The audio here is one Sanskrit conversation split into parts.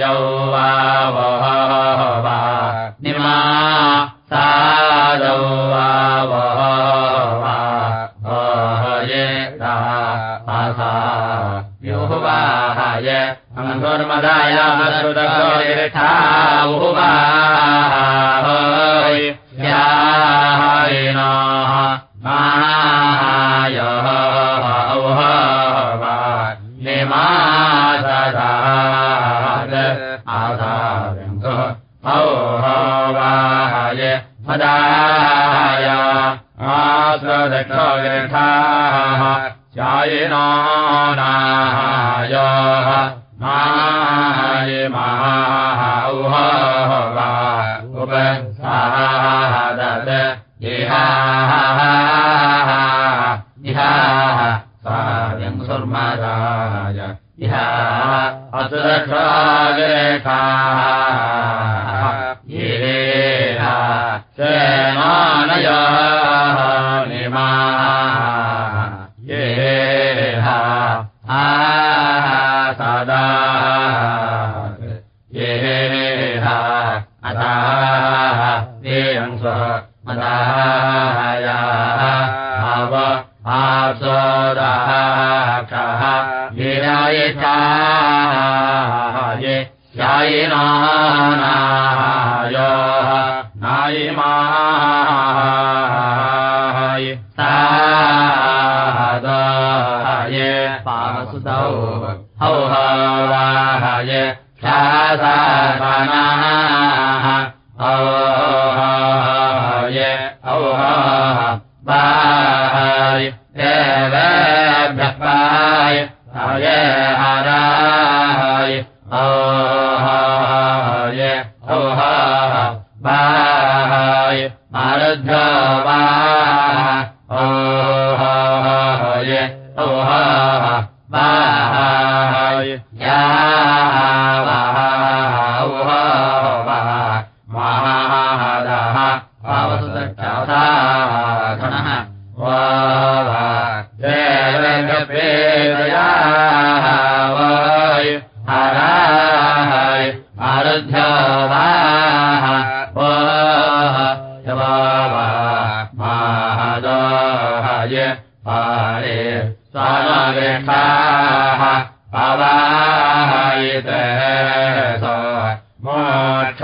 यौ वा निमा साद वाय सा युवाय सर्वदा या हृदयु वा स्वरायता सायना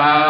Bye.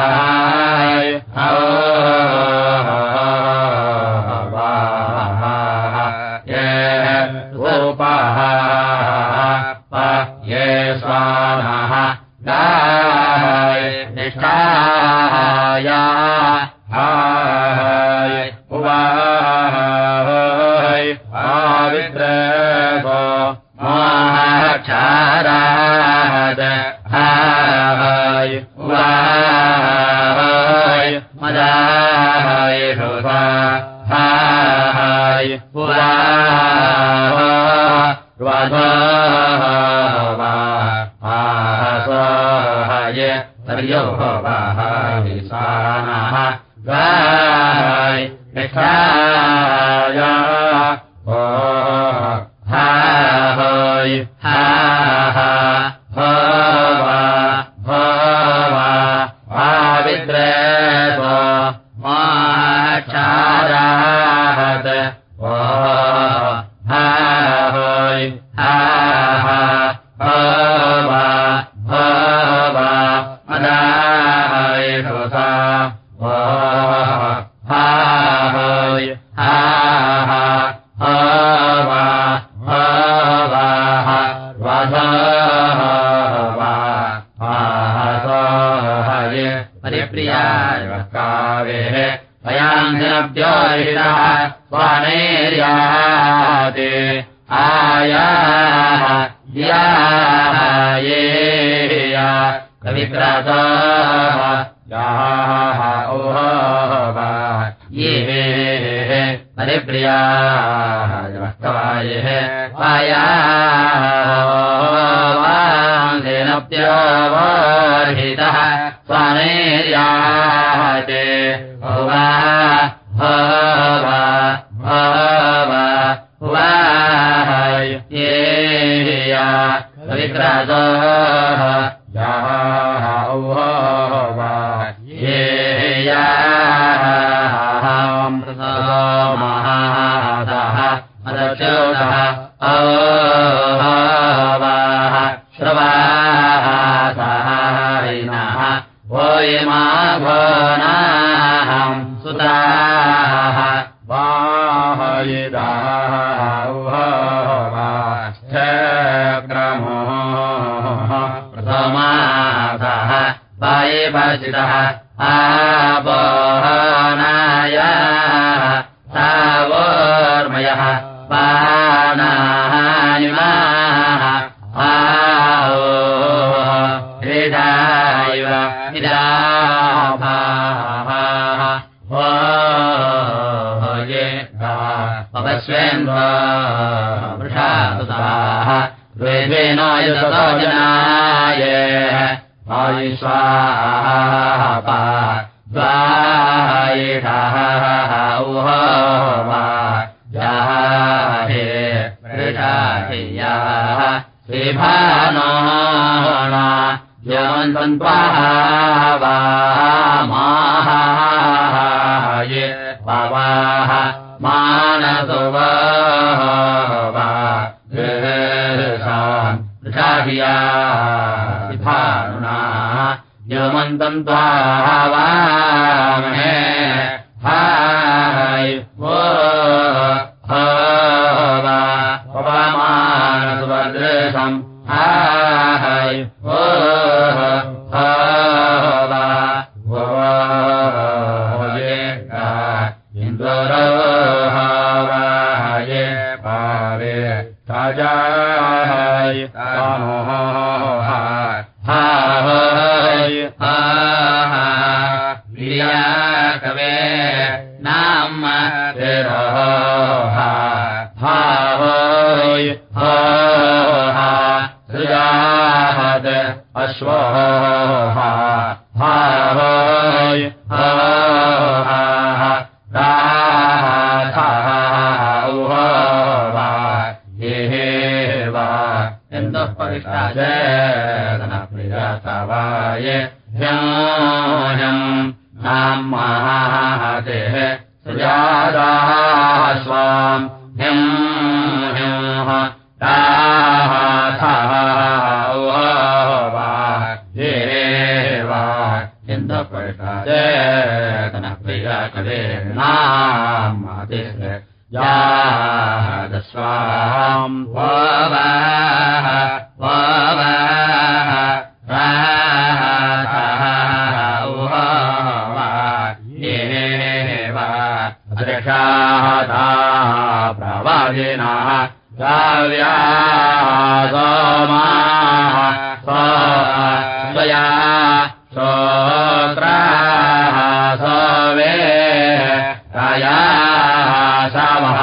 हा नाम् सुताः। बाहयदक्रमो प्रथमासः वायेवाचितः भाजितः ज्ञाय ऐ स्वाहा स्वाय ऊह मा हे ऋया वज्रसम् आहाय। ओ। प्रवाजिनः काव्या समा स्वया सोत्राः सवे कया समः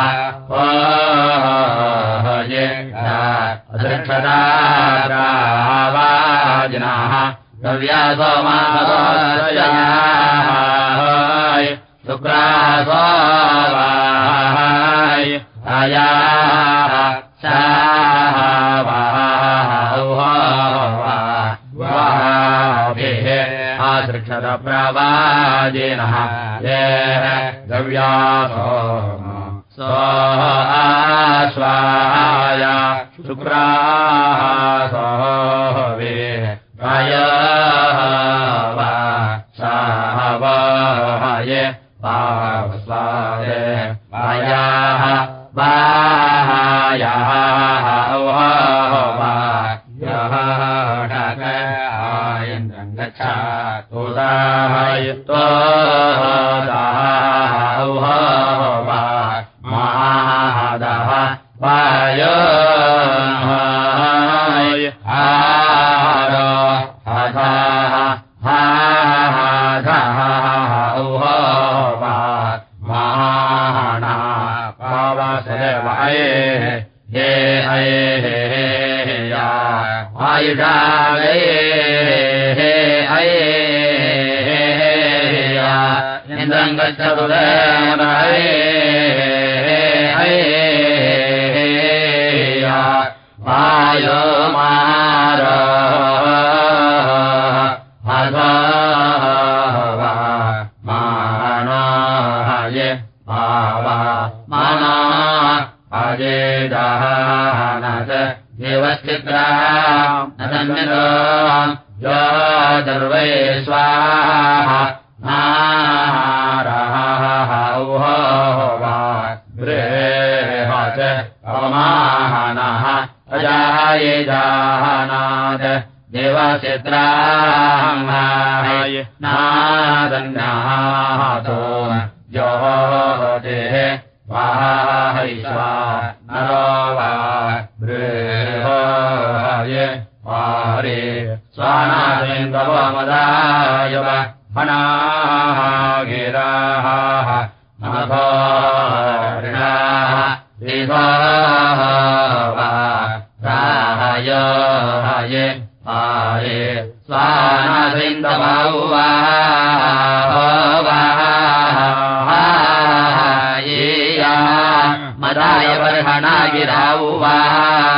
स्वतावाजिनः कव्या समारजा शुक्राय अया सा आदृक्षदप्रवादिनः ये द्रव्यासो स्वाय वा राय आरे स्वारिवाय मराय वर्हणा गिरा उवा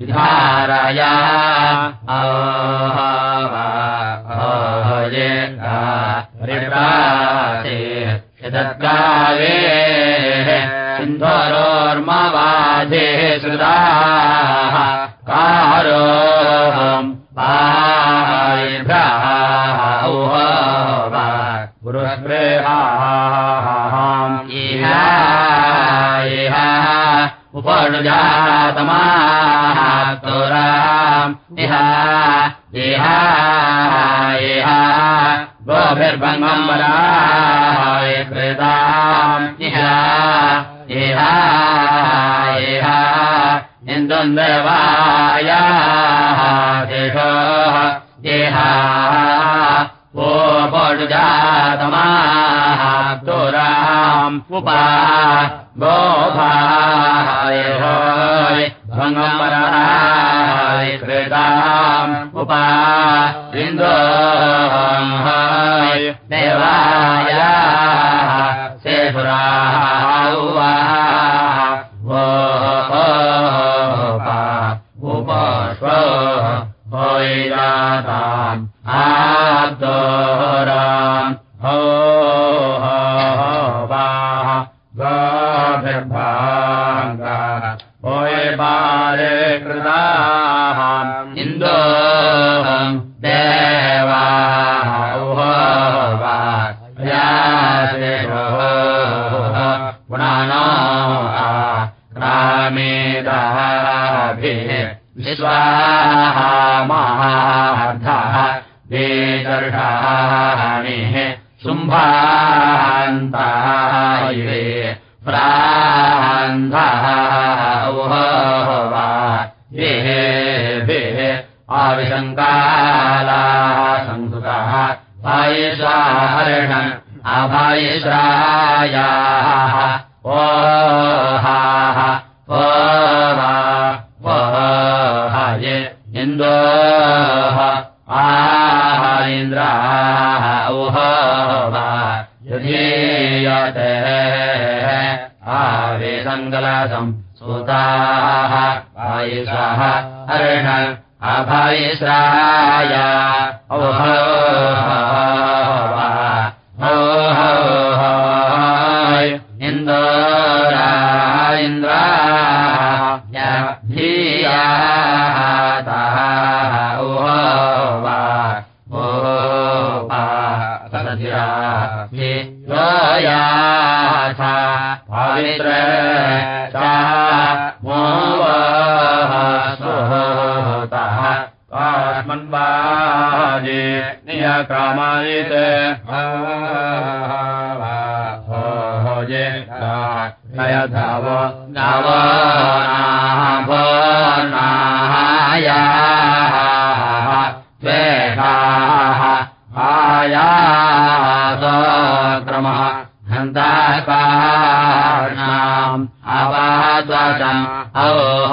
धारय अहवा होयत्कावे इन्धरोर्म वाजे उपणुजातमातुराम् इहा इहा इहा गोभिर्भङ्गम्बराय कृताम् इहा इहा इहा इन्दुन्देवाया देशो हायुन्दया ओ पडुजातमाः तुराम् उपा गोभाय होय भङ्गमराय कृताम् उपा इन्दो हाय। देवाय शेषुराः उवा वो उपश्व होय जाताम् आब्दोराम् हो वाः गोभिर्भाङ्गा होय बाले कृताः इन्दो देवाः। उहो वा पुराणो रामेदाभिः विश्वाः। महार्थः वेदर्षाणिः शुम्भान्ताये प्रान्धः वा येभिः आविशङ्कालाः संस्कृतः भायेश्वाहर्ष अभायेश्रायाः ओहाः ओ हाये इन्दोः इन्द्राः उह वा यधीयते आवेदङ्गलसम् सुताः आयुषः अभयिश्राय ओह ओह इन्दोरा इन्द्रा धीयातः पवित्र सा नियकामायिते होजे नयधाव नव नाभनायाः द्वेषाः आयासक्रमः हन्ताकार्णाम् अवाद्वचम् औह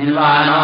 इन्वानो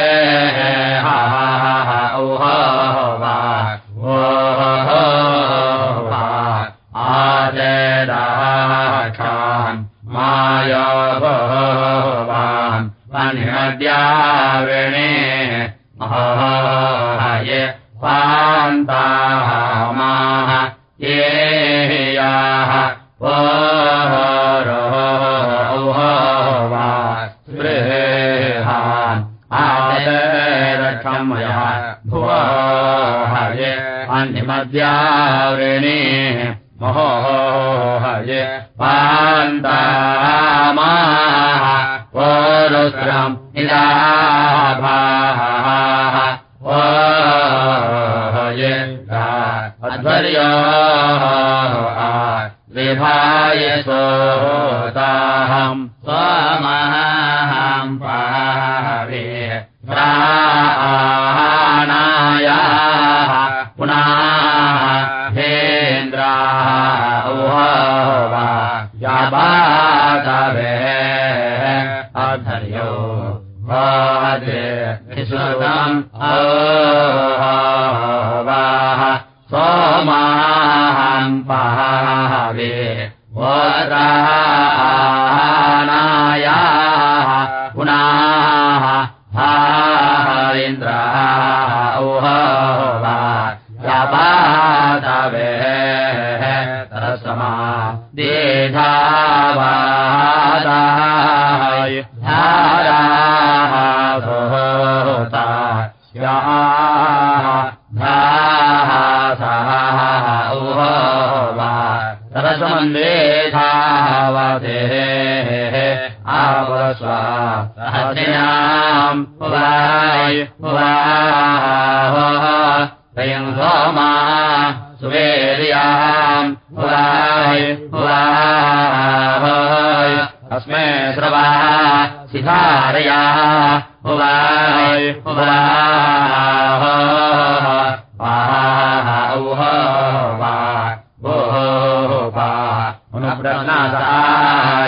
द्या रा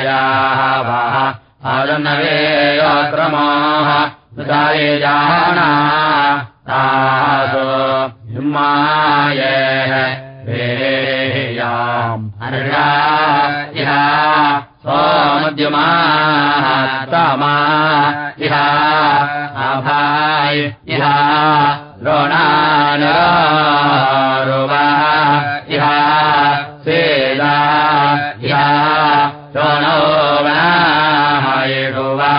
या वः आरन्नवे यमाः सुय जाना तासो हिम्माय रे याम् अर्या इहा सोमुद्युमा समा इहाय इहा सेदा इह रोणो वनायुवा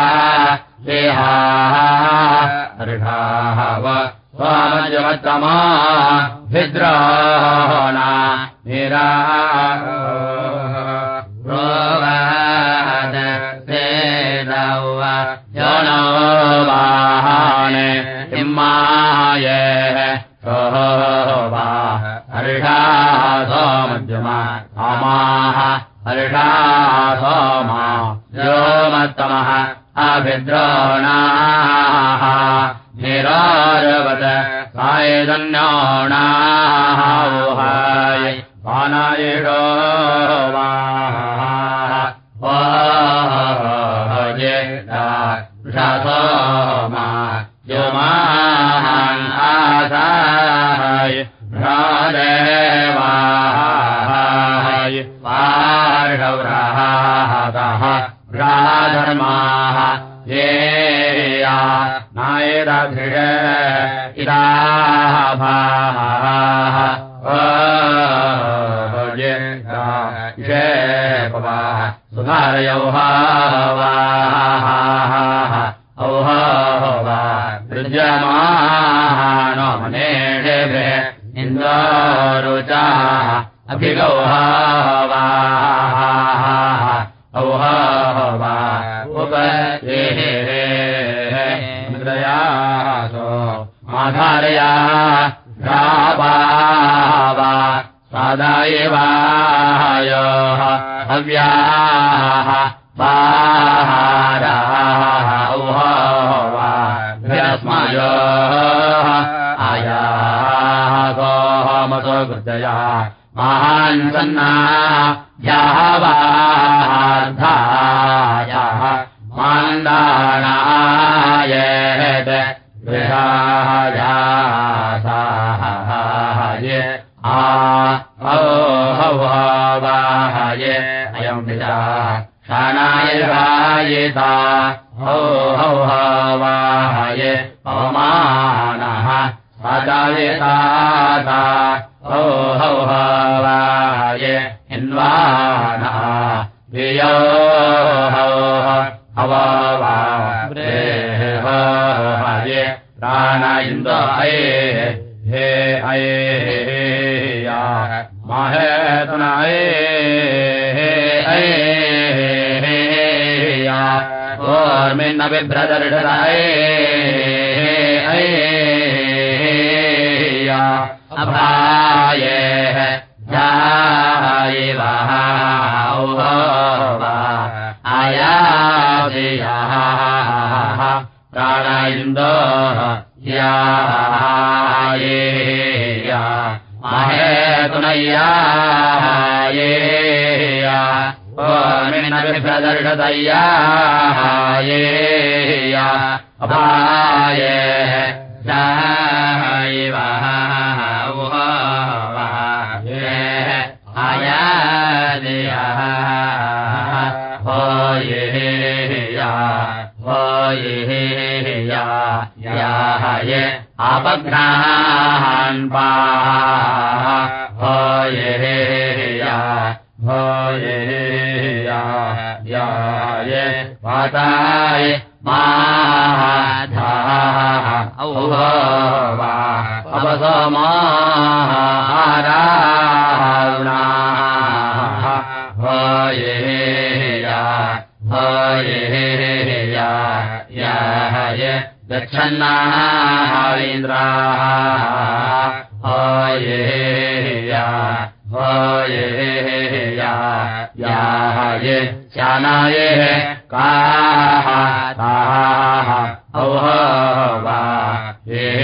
देहा हर्षाः स्वामजमत्तमा भिद्रोणा निरा रोवाद सेदौ योनो वाहाने इम्माये वा हर्षा सोमध्यमा अमाः हर्षा सोमा योमत्तमः अभिद्रोणाः निरारवत सायदन्योणाहाय पानायिषो मा योमान् औहवाहाय अयम् शानाय रायिता हो हौ हवाहाय पवमानः सजायिताता हो हौ हवाय हिन्वानः वियो हौ हवा हये प्राण इन्द अये हे अये या। बिभ्रदर्शदाये अये या। अभाये जायिवः आयादियाः प्राण इन्दोः याये या महेतुनय्याये या ओमिनविप्रदर्शदय्याये या अभाये जायिवः आयादियाः होये या होये याय अपघ्नान् पाः। होये या होये या याय वाताय माधाः अपसमाहाराणाः याय गच्छन्नाहारीन्द्राः होये होये श्यानाय काः ताः औह वा हे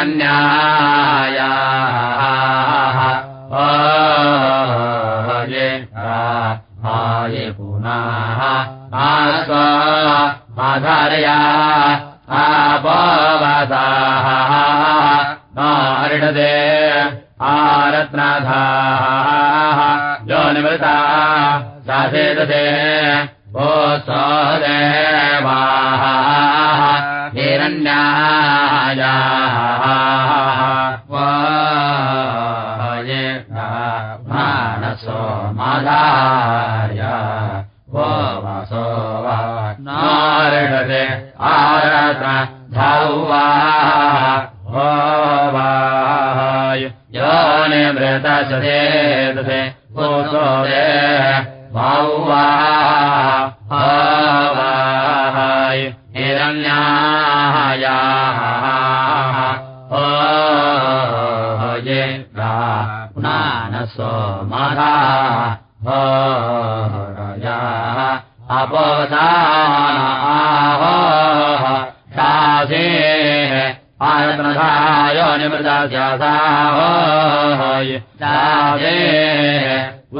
अन्याया पूनाः आरता आधारया आपवासाः। आर्णदे आरत्नाधानिमृता सा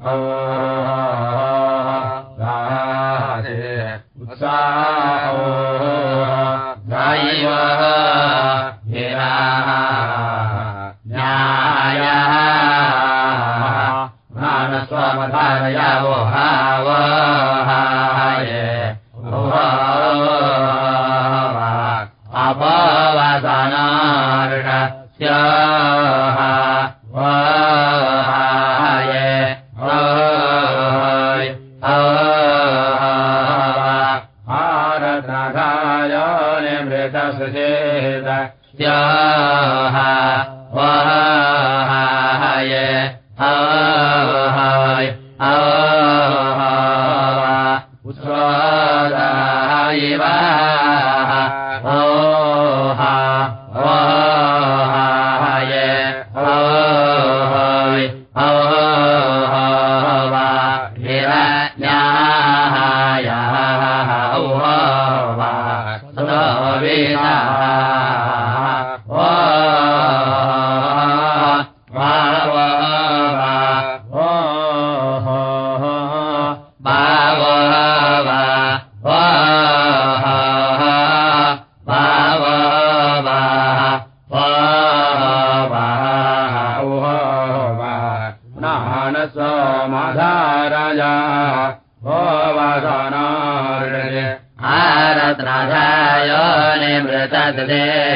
ओ मृतदे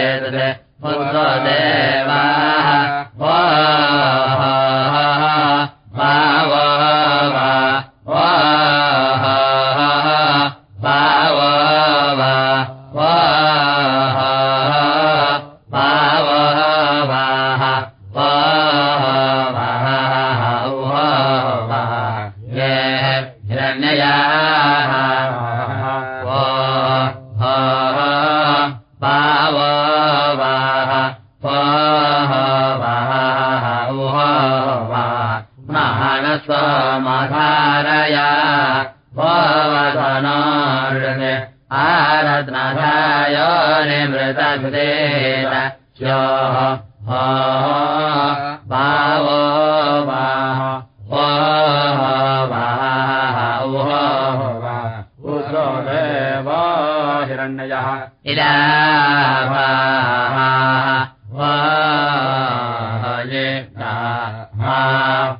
हा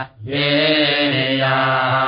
वा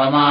रामा